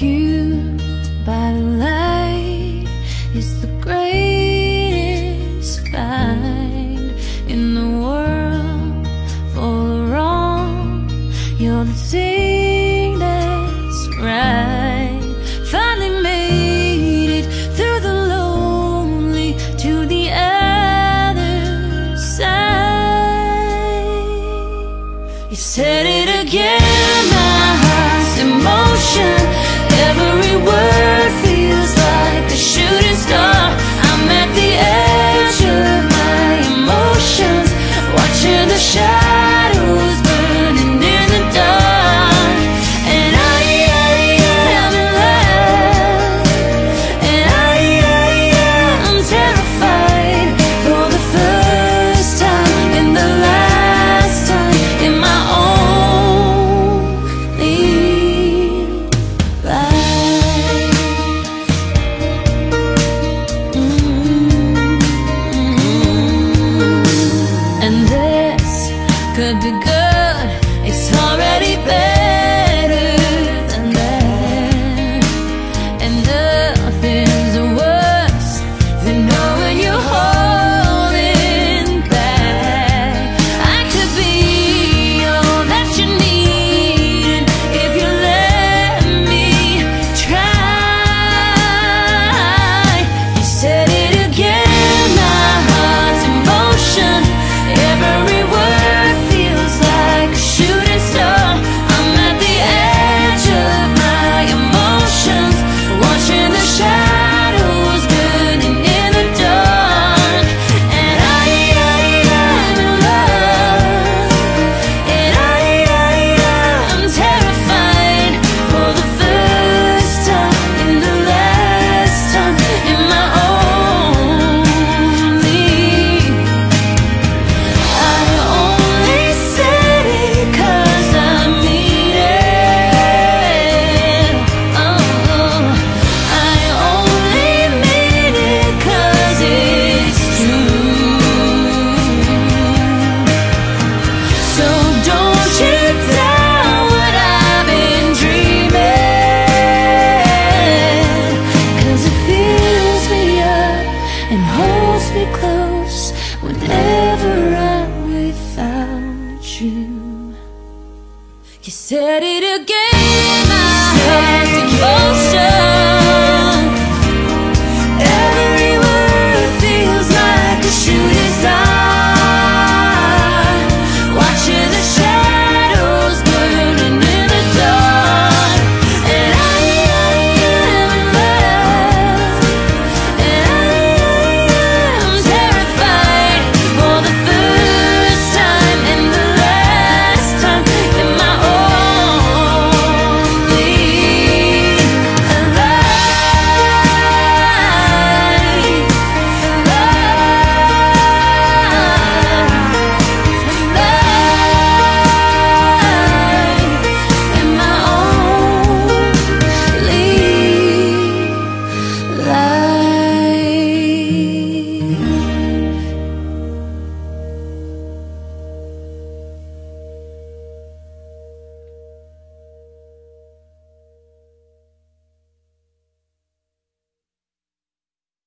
You by light is the greatest find in the world for wrong. You're the thing that's right. Finally made it through the lonely to the other side. You said. to go. me close whenever I'm without you. You said it again, My heart's to